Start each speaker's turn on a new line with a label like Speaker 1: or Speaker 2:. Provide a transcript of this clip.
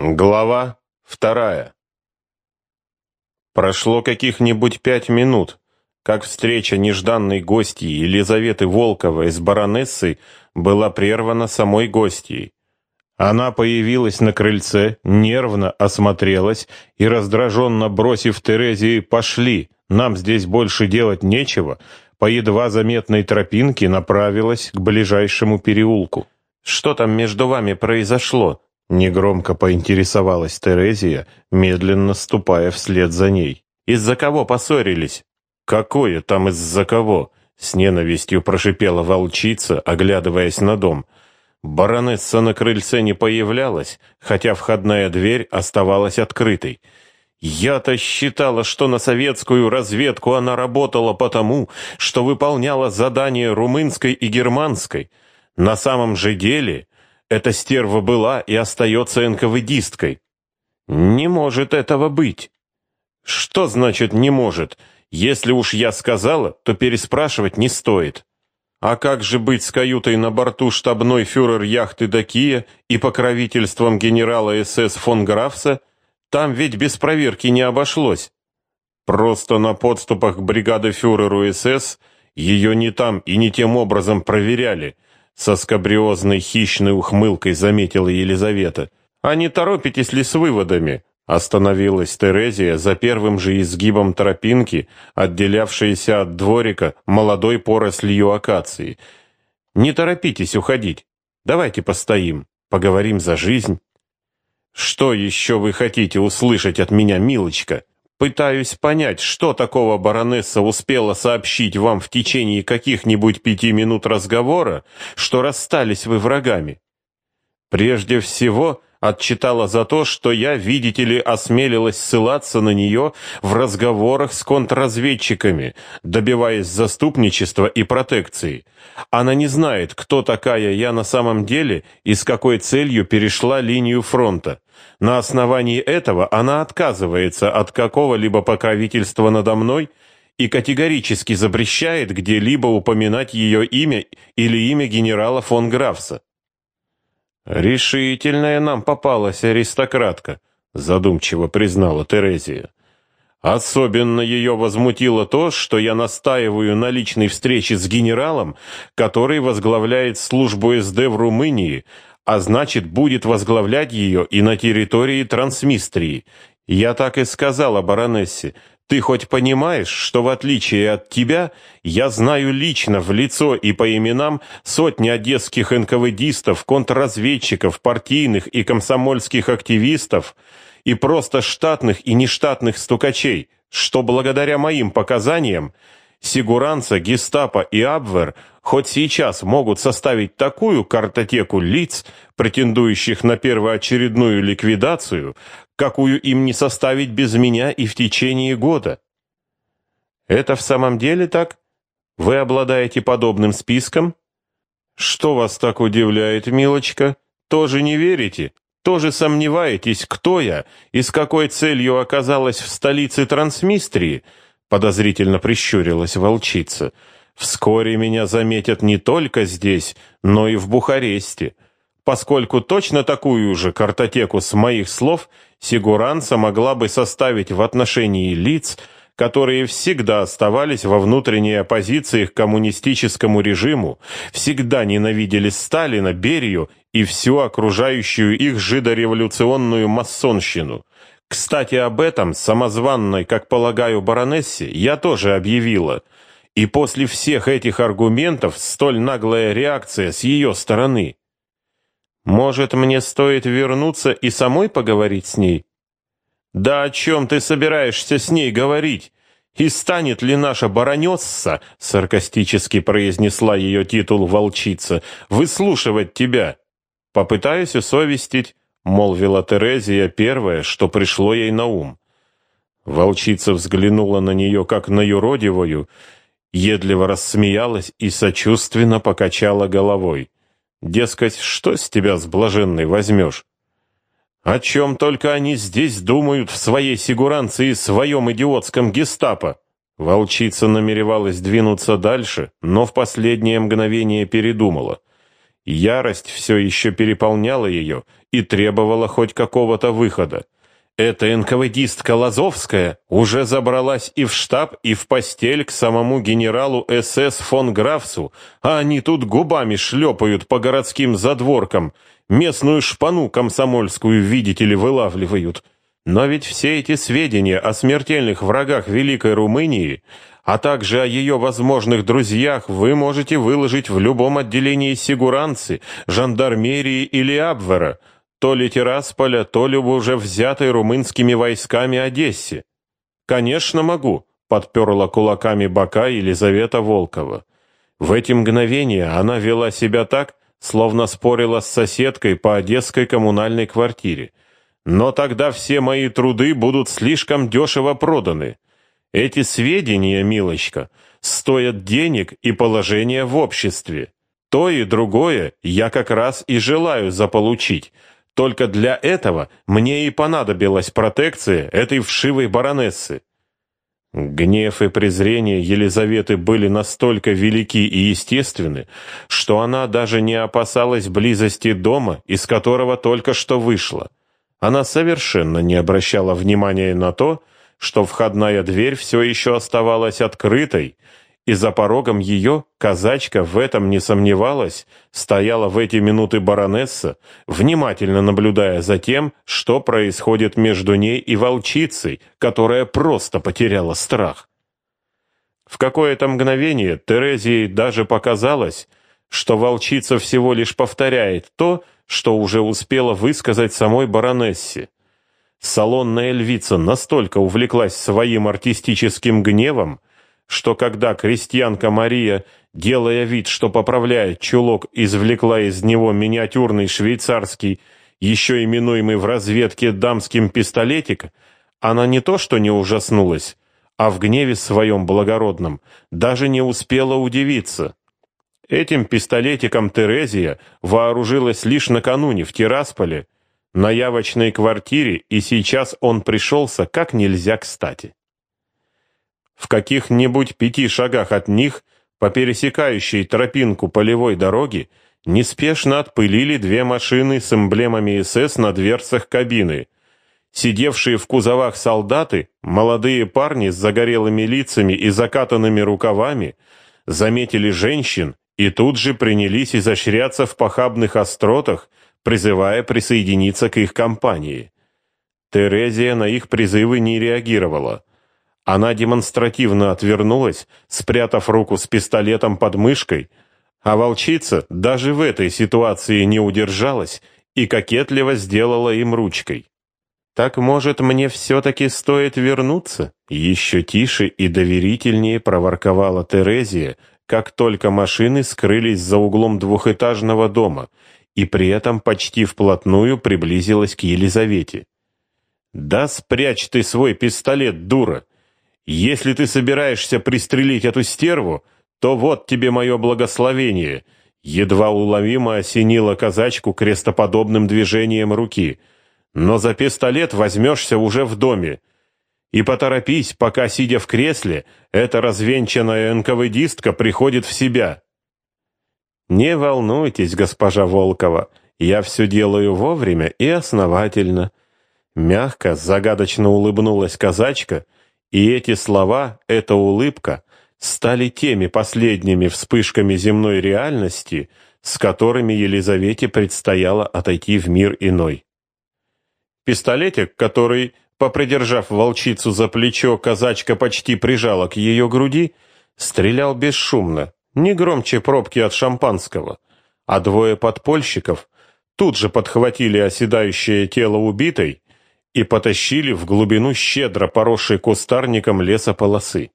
Speaker 1: Глава вторая. Прошло каких-нибудь пять минут, как встреча нежданной гостьи Елизаветы Волковой с баронессой была прервана самой гостьей. Она появилась на крыльце, нервно осмотрелась и, раздраженно бросив Терезии «пошли, нам здесь больше делать нечего», по едва заметной тропинке направилась к ближайшему переулку. «Что там между вами произошло?» Негромко поинтересовалась Терезия, медленно ступая вслед за ней. «Из-за кого поссорились?» «Какое там из-за кого?» С ненавистью прошипела волчица, оглядываясь на дом. Баронесса на крыльце не появлялась, хотя входная дверь оставалась открытой. Я-то считала, что на советскую разведку она работала потому, что выполняла задания румынской и германской. На самом же деле эта стерва была и остается НКВДисткой. Не может этого быть. Что значит «не может»? Если уж я сказала, то переспрашивать не стоит. А как же быть с каютой на борту штабной фюрер яхты «Дакия» и покровительством генерала СС фон Графса? Там ведь без проверки не обошлось. Просто на подступах к бригады фюреру СС ее не там и не тем образом проверяли – со скабриозной хищной ухмылкой заметила Елизавета. «А не торопитесь ли с выводами?» Остановилась Терезия за первым же изгибом тропинки, отделявшейся от дворика молодой порослью акации. «Не торопитесь уходить. Давайте постоим, поговорим за жизнь». «Что еще вы хотите услышать от меня, милочка?» Пытаюсь понять, что такого баронесса успела сообщить вам в течение каких-нибудь пяти минут разговора, что расстались вы врагами. Прежде всего, отчитала за то, что я, видите ли, осмелилась ссылаться на нее в разговорах с контрразведчиками, добиваясь заступничества и протекции. Она не знает, кто такая я на самом деле и с какой целью перешла линию фронта. На основании этого она отказывается от какого-либо покровительства надо мной и категорически запрещает где-либо упоминать ее имя или имя генерала фон Графса. «Решительная нам попалась аристократка», — задумчиво признала Терезия. «Особенно ее возмутило то, что я настаиваю на личной встрече с генералом, который возглавляет службу СД в Румынии, а значит, будет возглавлять ее и на территории Трансмистрии. Я так и сказала баронессе, ты хоть понимаешь, что в отличие от тебя, я знаю лично в лицо и по именам сотни одесских НКВДистов, контрразведчиков, партийных и комсомольских активистов и просто штатных и нештатных стукачей, что благодаря моим показаниям Сигуранца, Гестапо и Абвер хоть сейчас могут составить такую картотеку лиц, претендующих на первоочередную ликвидацию, какую им не составить без меня и в течение года. Это в самом деле так? Вы обладаете подобным списком? Что вас так удивляет, милочка? Тоже не верите? Тоже сомневаетесь, кто я и с какой целью оказалась в столице Трансмистрии? Подозрительно прищурилась волчица. Вскоре меня заметят не только здесь, но и в Бухаресте поскольку точно такую же картотеку с моих слов Сигуранца могла бы составить в отношении лиц, которые всегда оставались во внутренней оппозиции к коммунистическому режиму, всегда ненавидели Сталина, Берию и всю окружающую их жидореволюционную масонщину. Кстати, об этом, самозванной, как полагаю, баронессе, я тоже объявила. И после всех этих аргументов столь наглая реакция с ее стороны. Может, мне стоит вернуться и самой поговорить с ней? Да о чем ты собираешься с ней говорить? И станет ли наша баронесса, саркастически произнесла ее титул волчица, выслушивать тебя? Попытаюсь усовестить, молвила Терезия первое, что пришло ей на ум. Волчица взглянула на нее, как на юродивую, едливо рассмеялась и сочувственно покачала головой. Дескать, что с тебя с блаженной возьмешь? О чем только они здесь думают в своей сигуранции и своем идиотском гестапо? Волчица намеревалась двинуться дальше, но в последнее мгновение передумала. Ярость все еще переполняла ее, и требовала хоть какого-то выхода. Эта НКВДистка Лазовская уже забралась и в штаб, и в постель к самому генералу СС фон Графсу, а они тут губами шлепают по городским задворкам, местную шпану комсомольскую, видите ли, вылавливают. Но ведь все эти сведения о смертельных врагах Великой Румынии, а также о ее возможных друзьях вы можете выложить в любом отделении сигуранцы, жандармерии или Абвера – то ли Тирасполя, то ли уже взятой румынскими войсками Одессе. «Конечно могу», — подперла кулаками бока Елизавета Волкова. В эти мгновения она вела себя так, словно спорила с соседкой по одесской коммунальной квартире. «Но тогда все мои труды будут слишком дешево проданы. Эти сведения, милочка, стоят денег и положения в обществе. То и другое я как раз и желаю заполучить, только для этого мне и понадобилась протекция этой вшивой баронессы. Гнев и презрение Елизаветы были настолько велики и естественны, что она даже не опасалась близости дома, из которого только что вышла. Она совершенно не обращала внимания на то, что входная дверь все еще оставалась открытой, и за порогом ее, казачка в этом не сомневалась, стояла в эти минуты баронесса, внимательно наблюдая за тем, что происходит между ней и волчицей, которая просто потеряла страх. В какое-то мгновение Терезии даже показалось, что волчица всего лишь повторяет то, что уже успела высказать самой баронессе. Салонная львица настолько увлеклась своим артистическим гневом, что когда крестьянка Мария, делая вид, что поправляет чулок, извлекла из него миниатюрный швейцарский, еще именуемый в разведке дамским пистолетик, она не то что не ужаснулась, а в гневе своем благородном даже не успела удивиться. Этим пистолетиком Терезия вооружилась лишь накануне в Тирасполе, на явочной квартире, и сейчас он пришелся как нельзя кстати. В каких-нибудь пяти шагах от них, по пересекающей тропинку полевой дороги, неспешно отпылили две машины с эмблемами СС на дверцах кабины. Сидевшие в кузовах солдаты, молодые парни с загорелыми лицами и закатанными рукавами, заметили женщин и тут же принялись изощряться в похабных остротах, призывая присоединиться к их компании. Терезия на их призывы не реагировала. Она демонстративно отвернулась, спрятав руку с пистолетом под мышкой, а волчица даже в этой ситуации не удержалась и кокетливо сделала им ручкой. «Так, может, мне все-таки стоит вернуться?» Еще тише и доверительнее проворковала Терезия, как только машины скрылись за углом двухэтажного дома, и при этом почти вплотную приблизилась к Елизавете. «Да спрячь ты свой пистолет, дура! Если ты собираешься пристрелить эту стерву, то вот тебе мое благословение. Едва уловимо осенила казачку крестоподобным движением руки. Но за пистолет возьмешься уже в доме. И поторопись, пока, сидя в кресле, эта развенчанная НКВДистка приходит в себя. Не волнуйтесь, госпожа Волкова, я все делаю вовремя и основательно. Мягко, загадочно улыбнулась казачка — и эти слова, эта улыбка стали теми последними вспышками земной реальности, с которыми Елизавете предстояло отойти в мир иной. Пистолетик, который, попридержав волчицу за плечо, казачка почти прижала к ее груди, стрелял бесшумно, не громче пробки от шампанского, а двое подпольщиков тут же подхватили оседающее тело убитой и потащили в глубину щедро поросшей кустарником лесополосы.